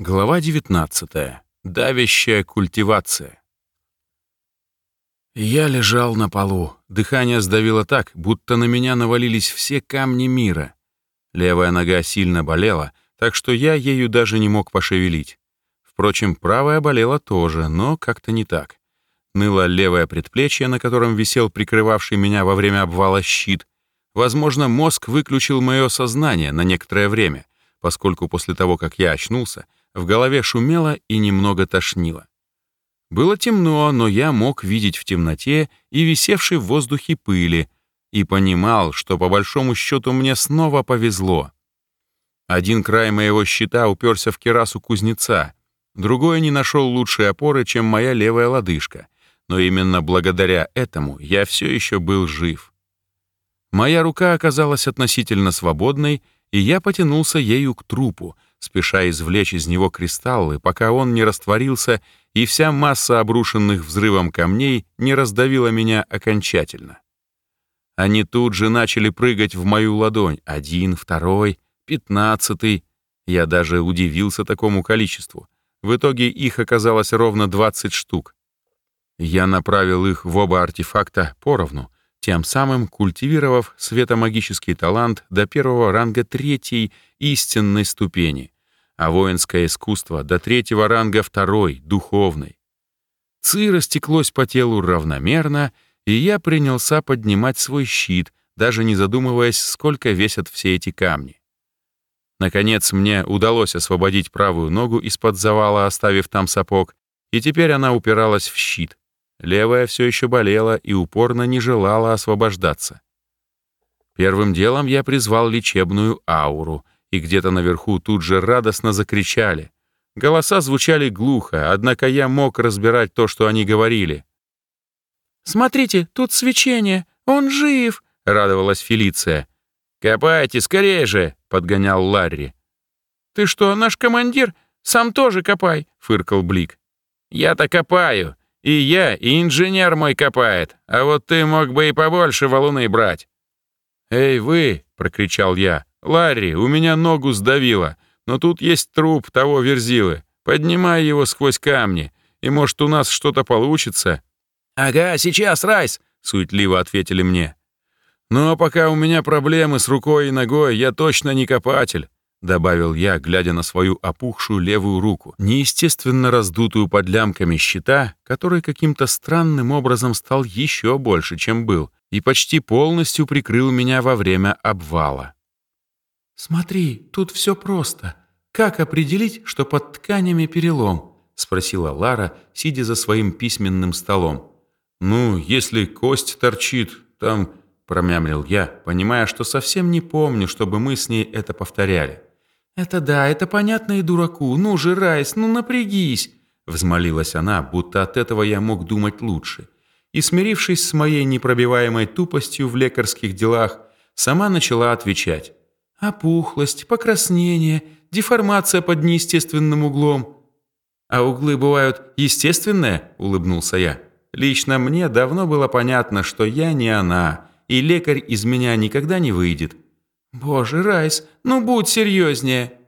Глава 19. Давящая культивация. Я лежал на полу. Дыхание сдавило так, будто на меня навалились все камни мира. Левая нога сильно болела, так что я ею даже не мог пошевелить. Впрочем, правая болела тоже, но как-то не так. Ныло левое предплечье, на котором висел прикрывавший меня во время обвала щит. Возможно, мозг выключил мое сознание на некоторое время, поскольку после того, как я очнулся, в голове шумело и немного тошнило. Было темно, но я мог видеть в темноте и висевшей в воздухе пыли, и понимал, что по большому счету мне снова повезло. Один край моего щита уперся в керасу кузнеца, другой не нашел лучшей опоры, чем моя левая лодыжка, но именно благодаря этому я все еще был жив. Моя рука оказалась относительно свободной, и я потянулся ею к трупу, спеша извлечь из него кристаллы, пока он не растворился и вся масса обрушенных взрывом камней не раздавила меня окончательно. Они тут же начали прыгать в мою ладонь. Один, второй, пятнадцатый. Я даже удивился такому количеству. В итоге их оказалось ровно 20 штук. Я направил их в оба артефакта поровну, тем самым культивировав светомагический талант до первого ранга третьей истинной ступени, а воинское искусство до третьего ранга второй, духовной. Ци растеклось по телу равномерно, и я принялся поднимать свой щит, даже не задумываясь, сколько весят все эти камни. Наконец мне удалось освободить правую ногу из-под завала, оставив там сапог, и теперь она упиралась в щит. Левая все еще болела и упорно не желала освобождаться. Первым делом я призвал лечебную ауру, и где-то наверху тут же радостно закричали. Голоса звучали глухо, однако я мог разбирать то, что они говорили. «Смотрите, тут свечение! Он жив!» — радовалась Фелиция. «Копайте, скорее же!» — подгонял Ларри. «Ты что, наш командир? Сам тоже копай!» — фыркал Блик. «Я-то копаю!» И я, и инженер мой копает, а вот ты мог бы и побольше валуны брать». «Эй, вы!» — прокричал я. «Ларри, у меня ногу сдавило, но тут есть труп того верзилы. Поднимай его сквозь камни, и, может, у нас что-то получится». «Ага, сейчас, Райс!» — суетливо ответили мне. «Но пока у меня проблемы с рукой и ногой, я точно не копатель. — добавил я, глядя на свою опухшую левую руку, неестественно раздутую под лямками щита, который каким-то странным образом стал еще больше, чем был, и почти полностью прикрыл меня во время обвала. «Смотри, тут все просто. Как определить, что под тканями перелом?» — спросила Лара, сидя за своим письменным столом. «Ну, если кость торчит, там...» — промямлил я, понимая, что совсем не помню, чтобы мы с ней это повторяли. «Это да, это понятно и дураку. Ну же, Райс, ну напрягись!» Взмолилась она, будто от этого я мог думать лучше. И, смирившись с моей непробиваемой тупостью в лекарских делах, сама начала отвечать. «Опухлость, покраснение, деформация под неестественным углом». «А углы бывают естественные?» — улыбнулся я. «Лично мне давно было понятно, что я не она, и лекарь из меня никогда не выйдет». «Боже, Райс, ну будь серьезнее!»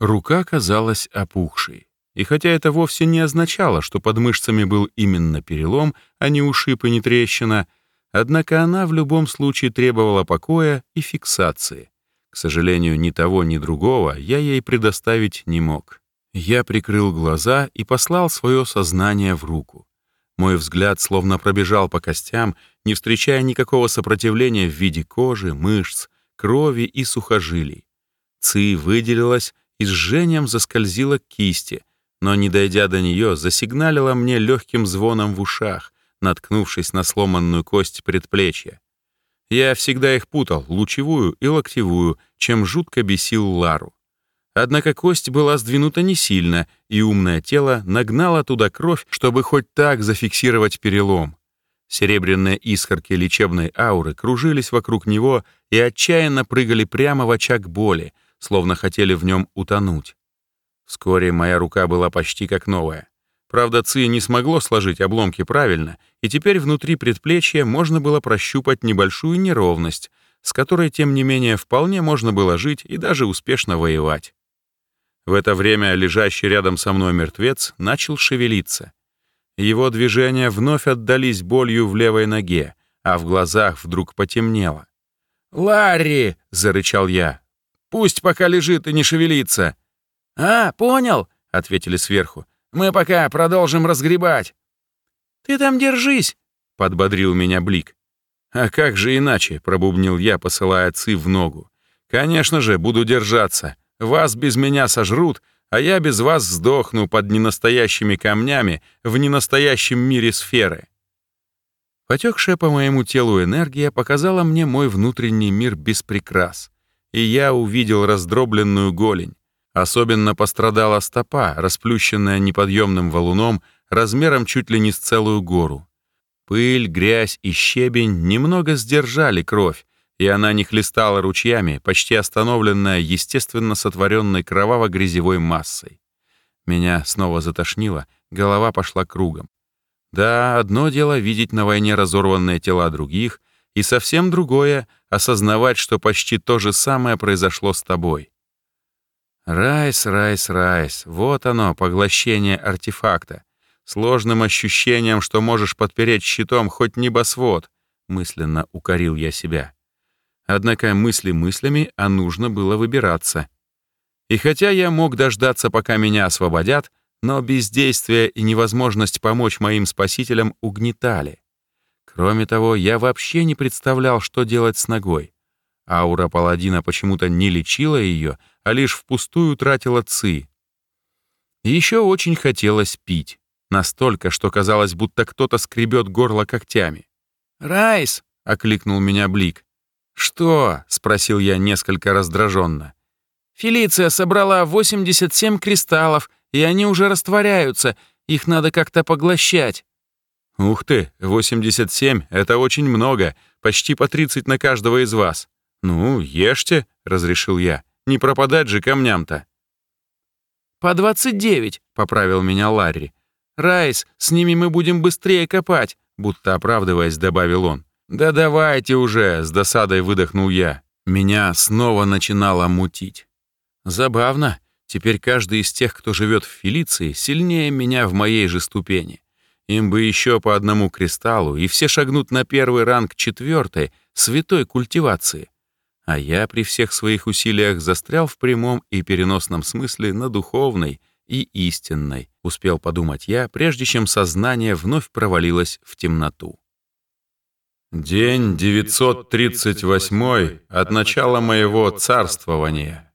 Рука казалась опухшей. И хотя это вовсе не означало, что под мышцами был именно перелом, а не ушиб и не трещина, однако она в любом случае требовала покоя и фиксации. К сожалению, ни того, ни другого я ей предоставить не мог. Я прикрыл глаза и послал свое сознание в руку. Мой взгляд словно пробежал по костям, не встречая никакого сопротивления в виде кожи, мышц, крови и сухожилий. Ци выделилась и с жжением заскользила к кисти, но, не дойдя до нее, засигналила мне легким звоном в ушах, наткнувшись на сломанную кость предплечья. Я всегда их путал, лучевую и локтевую, чем жутко бесил Лару. Однако кость была сдвинута не сильно, и умное тело нагнало туда кровь, чтобы хоть так зафиксировать перелом. Серебряные искорки лечебной ауры кружились вокруг него и отчаянно прыгали прямо в очаг боли, словно хотели в нем утонуть. Вскоре моя рука была почти как новая. Правда, Ци не смогло сложить обломки правильно, и теперь внутри предплечья можно было прощупать небольшую неровность, с которой, тем не менее, вполне можно было жить и даже успешно воевать. В это время лежащий рядом со мной мертвец начал шевелиться. Его движения вновь отдались болью в левой ноге, а в глазах вдруг потемнело. «Ларри!» — зарычал я. «Пусть пока лежит и не шевелится». «А, понял!» — ответили сверху. «Мы пока продолжим разгребать». «Ты там держись!» — подбодрил меня Блик. «А как же иначе?» — пробубнил я, посылая Ци в ногу. «Конечно же, буду держаться. Вас без меня сожрут, а я без вас сдохну под ненастоящими камнями в ненастоящем мире сферы». Потекшая по моему телу энергия показала мне мой внутренний мир без прикрас, и я увидел раздробленную голень. Особенно пострадала стопа, расплющенная неподъемным валуном размером чуть ли не с целую гору. Пыль, грязь и щебень немного сдержали кровь, и она не хлестала ручьями, почти остановленная естественно сотворенной кроваво-грязевой массой. Меня снова затошнило, голова пошла кругом. Да, одно дело видеть на войне разорванные тела других, и совсем другое — осознавать, что почти то же самое произошло с тобой. Райс, райс, райс, вот оно, поглощение артефакта. С ложным ощущением, что можешь подпереть щитом хоть небосвод, мысленно укорил я себя. Однако мысли мыслями, а нужно было выбираться. И хотя я мог дождаться, пока меня освободят, но бездействие и невозможность помочь моим спасителям угнетали. Кроме того, я вообще не представлял, что делать с ногой. Аура паладина почему-то не лечила ее, а лишь впустую тратила ци. Еще очень хотелось пить. Настолько, что казалось, будто кто-то скребет горло когтями. «Райс!» — окликнул меня Блик. «Что?» — спросил я несколько раздраженно. «Фелиция собрала 87 кристаллов, и они уже растворяются. Их надо как-то поглощать». «Ух ты, 87 — это очень много, почти по 30 на каждого из вас. Ну, ешьте», — разрешил я. «Не пропадать же камням-то». «По 29», — поправил меня Ларри. «Райс, с ними мы будем быстрее копать», — будто оправдываясь, добавил он. «Да давайте уже!» — с досадой выдохнул я. Меня снова начинало мутить. Забавно. Теперь каждый из тех, кто живет в Фелиции, сильнее меня в моей же ступени. Им бы еще по одному кристаллу, и все шагнут на первый ранг четвертой, святой культивации. А я при всех своих усилиях застрял в прямом и переносном смысле на духовной и истинной, успел подумать я, прежде чем сознание вновь провалилось в темноту. День 938 от начала моего царствования.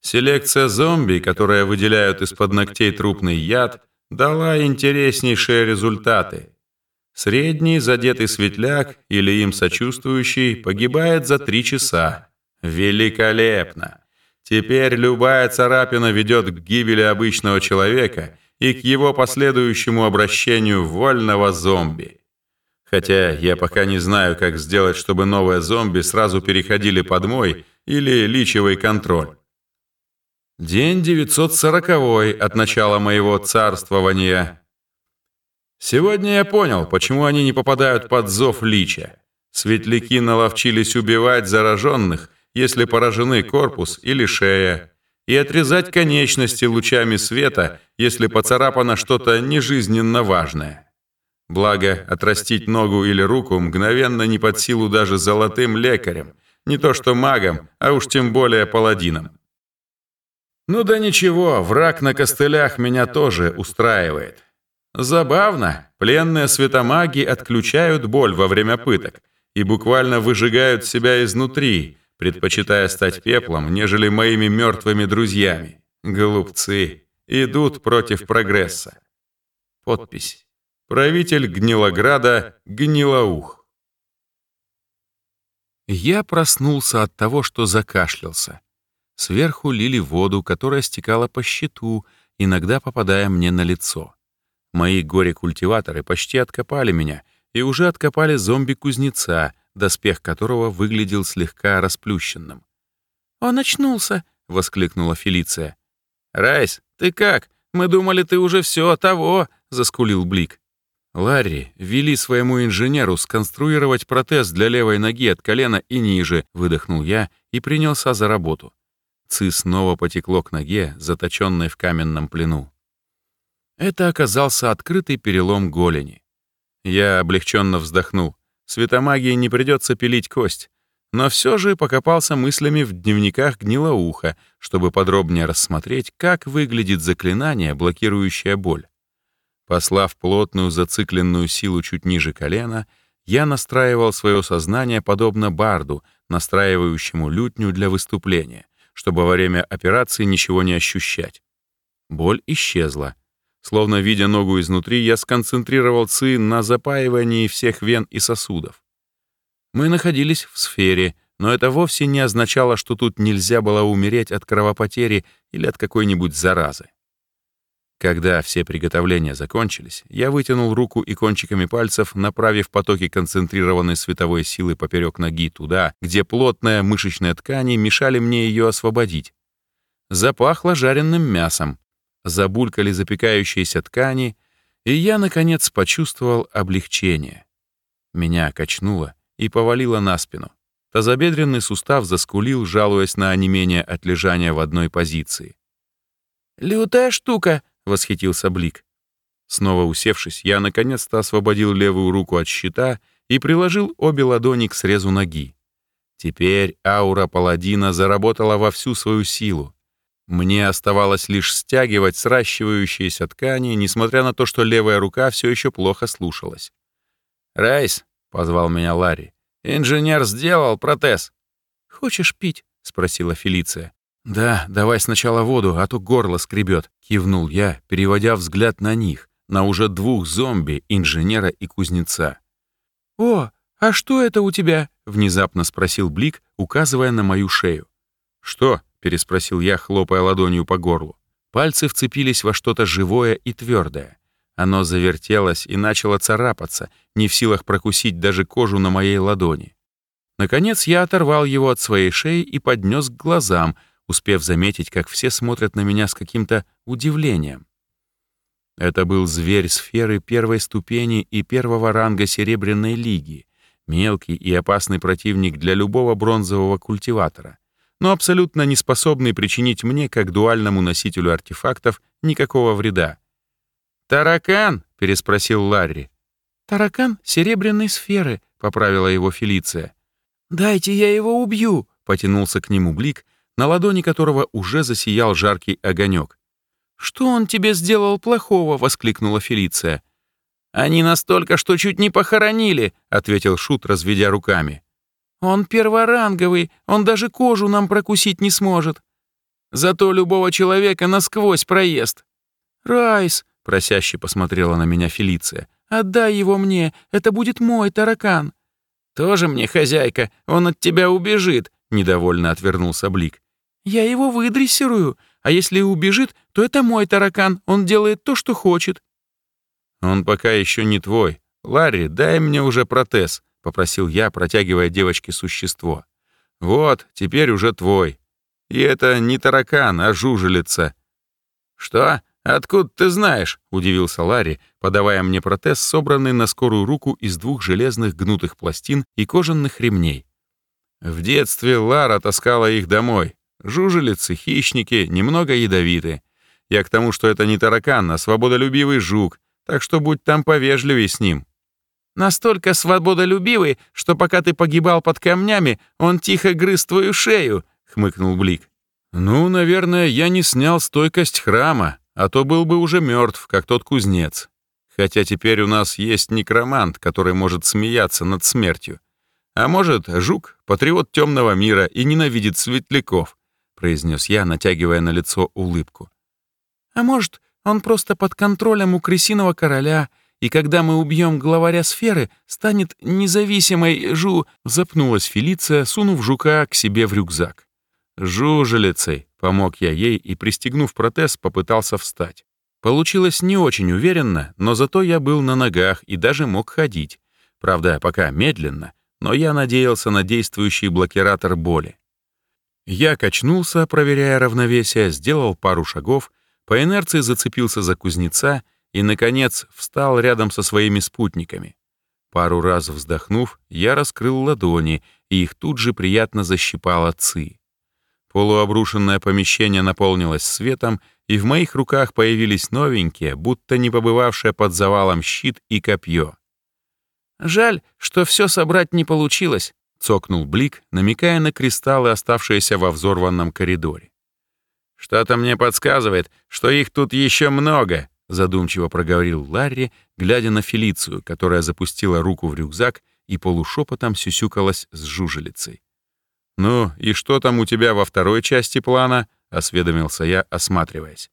Селекция зомби, которая выделяют из-под ногтей трупный яд, дала интереснейшие результаты. Средний задетый светляк или им сочувствующий погибает за три часа. Великолепно! Теперь любая царапина ведет к гибели обычного человека и к его последующему обращению в вольного зомби. Хотя я пока не знаю, как сделать, чтобы новые зомби сразу переходили под мой или личевый контроль. День 940 от начала моего царствования. Сегодня я понял, почему они не попадают под зов лича. Светляки наловчились убивать зараженных, если поражены корпус или шея, и отрезать конечности лучами света, если поцарапано что-то нежизненно важное. Благо, отрастить ногу или руку мгновенно не под силу даже золотым лекарям, не то что магам, а уж тем более паладинам. Ну да ничего, враг на костылях меня тоже устраивает. Забавно, пленные светомаги отключают боль во время пыток и буквально выжигают себя изнутри, предпочитая стать пеплом, нежели моими мертвыми друзьями. Глупцы, идут против прогресса. Подпись. Правитель Гнилограда Гнилоух. Я проснулся от того, что закашлялся. Сверху лили воду, которая стекала по щиту, иногда попадая мне на лицо. Мои горе-культиваторы почти откопали меня и уже откопали зомби-кузнеца, доспех которого выглядел слегка расплющенным. «Он очнулся!» — воскликнула Фелиция. «Райс, ты как? Мы думали, ты уже все того!» — заскулил Блик. «Ларри, вели своему инженеру сконструировать протез для левой ноги от колена и ниже», — выдохнул я и принялся за работу. Ци снова потекло к ноге, заточенной в каменном плену. Это оказался открытый перелом голени. Я облегченно вздохнул. Светомагии не придется пилить кость. Но все же покопался мыслями в дневниках гнилоуха, чтобы подробнее рассмотреть, как выглядит заклинание, блокирующее боль. Послав плотную зацикленную силу чуть ниже колена, я настраивал свое сознание подобно барду, настраивающему лютню для выступления, чтобы во время операции ничего не ощущать. Боль исчезла. Словно видя ногу изнутри, я сконцентрировал ци на запаивании всех вен и сосудов. Мы находились в сфере, но это вовсе не означало, что тут нельзя было умереть от кровопотери или от какой-нибудь заразы. Когда все приготовления закончились, я вытянул руку и кончиками пальцев, направив потоки концентрированной световой силы поперек ноги туда, где плотная мышечная ткани мешали мне ее освободить. Запахло жареным мясом, забулькали запекающиеся ткани, и я, наконец, почувствовал облегчение. Меня качнуло и повалило на спину. Тазобедренный сустав заскулил, жалуясь на онемение от лежания в одной позиции. «Лютая штука!» — восхитился Блик. Снова усевшись, я наконец-то освободил левую руку от щита и приложил обе ладони к срезу ноги. Теперь аура паладина заработала во всю свою силу. Мне оставалось лишь стягивать сращивающиеся ткани, несмотря на то, что левая рука все еще плохо слушалась. «Райс», — позвал меня Ларри, — «инженер сделал протез». «Хочешь пить?» — спросила Фелиция. «Да, давай сначала воду, а то горло скребет», — кивнул я, переводя взгляд на них, на уже двух зомби, инженера и кузнеца. «О, а что это у тебя?» — внезапно спросил Блик, указывая на мою шею. «Что?» — переспросил я, хлопая ладонью по горлу. Пальцы вцепились во что-то живое и твердое. Оно завертелось и начало царапаться, не в силах прокусить даже кожу на моей ладони. Наконец я оторвал его от своей шеи и поднес к глазам, успев заметить, как все смотрят на меня с каким-то удивлением. Это был зверь сферы первой ступени и первого ранга Серебряной Лиги, мелкий и опасный противник для любого бронзового культиватора но абсолютно не способный причинить мне, как дуальному носителю артефактов, никакого вреда. «Таракан?» — переспросил Ларри. «Таракан серебряной сферы», — поправила его Фелиция. «Дайте я его убью», — потянулся к нему Блик, на ладони которого уже засиял жаркий огонек. «Что он тебе сделал плохого?» — воскликнула Фелиция. «Они настолько, что чуть не похоронили», — ответил Шут, разведя руками. Он перворанговый, он даже кожу нам прокусить не сможет. Зато любого человека насквозь проест. Райс, просяще посмотрела на меня Фелиция, отдай его мне, это будет мой таракан. Тоже мне хозяйка, он от тебя убежит, недовольно отвернулся Блик. Я его выдрессирую, а если убежит, то это мой таракан, он делает то, что хочет. Он пока еще не твой. Ларри, дай мне уже протез. — попросил я, протягивая девочке существо. «Вот, теперь уже твой. И это не таракан, а жужелица». «Что? Откуда ты знаешь?» — удивился Ларри, подавая мне протез, собранный на скорую руку из двух железных гнутых пластин и кожаных ремней. В детстве Лара таскала их домой. Жужелицы, хищники, немного ядовиты. Я к тому, что это не таракан, а свободолюбивый жук, так что будь там повежливей с ним. Настолько свободолюбивый, что пока ты погибал под камнями, он тихо грыз твою шею», — хмыкнул Блик. «Ну, наверное, я не снял стойкость храма, а то был бы уже мертв, как тот кузнец. Хотя теперь у нас есть некромант, который может смеяться над смертью. А может, жук — патриот темного мира и ненавидит светляков», — произнес я, натягивая на лицо улыбку. «А может, он просто под контролем у крысиного короля и когда мы убьем главаря сферы, станет независимой жу...» Запнулась Фелиция, сунув жука к себе в рюкзак. «Жужелицей», — помог я ей и, пристегнув протез, попытался встать. Получилось не очень уверенно, но зато я был на ногах и даже мог ходить. Правда, пока медленно, но я надеялся на действующий блокиратор боли. Я качнулся, проверяя равновесие, сделал пару шагов, по инерции зацепился за кузнеца — и, наконец, встал рядом со своими спутниками. Пару раз вздохнув, я раскрыл ладони, и их тут же приятно защипал отцы. Полуобрушенное помещение наполнилось светом, и в моих руках появились новенькие, будто не побывавшие под завалом щит и копье. «Жаль, что все собрать не получилось», — цокнул Блик, намекая на кристаллы, оставшиеся во взорванном коридоре. «Что-то мне подсказывает, что их тут еще много», — задумчиво проговорил Ларри, глядя на Фелицию, которая запустила руку в рюкзак и полушепотом сюсюкалась с жужелицей. «Ну, и что там у тебя во второй части плана?» — осведомился я, осматриваясь.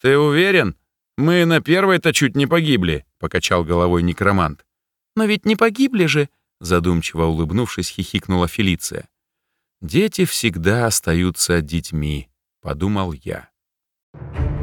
«Ты уверен? Мы на первой-то чуть не погибли», — покачал головой некромант. «Но ведь не погибли же», — задумчиво улыбнувшись, хихикнула Фелиция. «Дети всегда остаются детьми», — подумал я. Thank you.